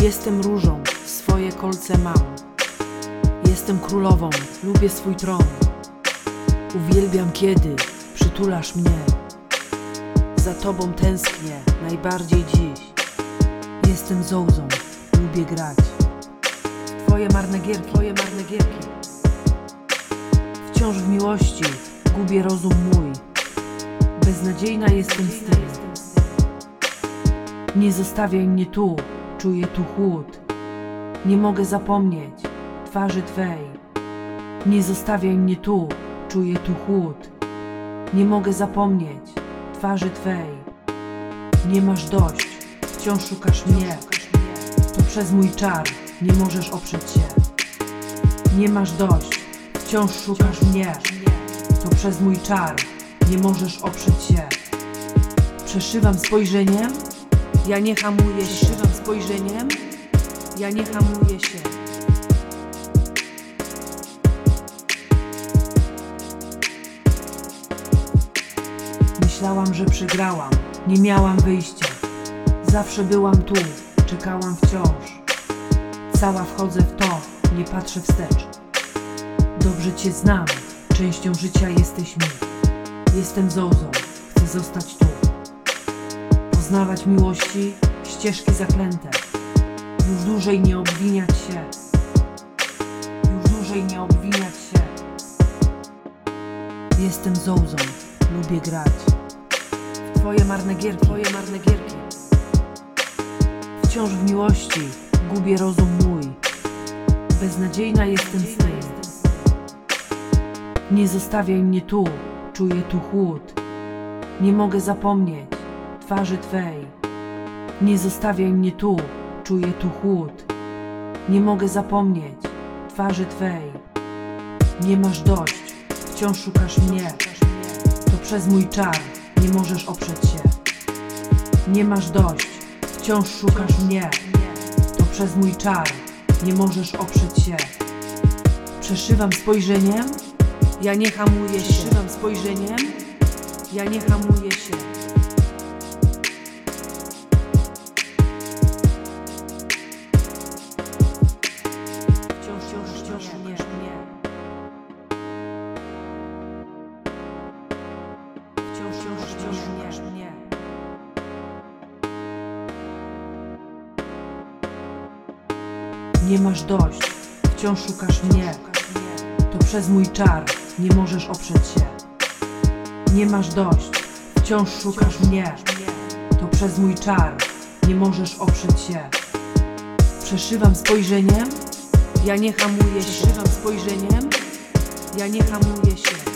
Jestem różą, swoje kolce mam. Jestem królową, lubię swój tron. Uwielbiam, kiedy przytulasz mnie. Za tobą tęsknię najbardziej dziś. Jestem zołzą, lubię grać. Twoje marne gierki, twoje marne gierki. Wciąż w miłości gubię rozum mój. Beznadziejna jestem z tym. Nie zostawiaj mnie tu, czuję tu chłód. Nie mogę zapomnieć twarzy Twej. Nie zostawiaj mnie tu, czuję tu chłód. Nie mogę zapomnieć twarzy Twej. Nie masz dość, wciąż szukasz mnie. To przez mój czar nie możesz oprzeć się. Nie masz dość, wciąż szukasz mnie. To przez mój czar nie możesz oprzeć się. Przeszywam spojrzeniem, ja nie hamuję się. Spojrzeniem, ja nie hamuję się. Myślałam, że przegrałam, nie miałam wyjścia. Zawsze byłam tu, czekałam wciąż. Cała wchodzę w to, nie patrzę wstecz. Dobrze Cię znam, częścią życia jesteś mi. Jestem Zozą, chcę zostać tu. Poznawać miłości, ścieżki zaklęte. Już dłużej nie obwiniać się. Już dłużej nie obwiniać się. Jestem Zozą, lubię grać. W Twoje marne gierki, Twoje marne gierki. Wciąż w miłości gubię rozum mój. Beznadziejna jestem z tym. Nie zostawiaj mnie tu, czuję tu chłód. Nie mogę zapomnieć twarzy Twej. Nie zostawiaj mnie tu, czuję tu chłód. Nie mogę zapomnieć twarzy Twej. Nie masz dość, wciąż szukasz mnie. To przez mój czar nie możesz oprzeć się. Nie masz dość, wciąż szukasz mnie. To przez mój czar nie możesz oprzeć się. Przeszywam spojrzeniem, ja nie hamuję się. Przeszywam spojrzeniem, ja nie hamuję się. Wciąż, wciąż, mnie, mnie. Wciąż, wciąż, wciąż. Nie masz dość, wciąż szukasz mnie. To przez mój czar nie możesz oprzeć się. Nie masz dość, wciąż szukasz mnie. To przez mój czar nie możesz oprzeć się. Przeszywam spojrzeniem, ja nie hamuję się. Przeszywam spojrzeniem, ja nie hamuję się.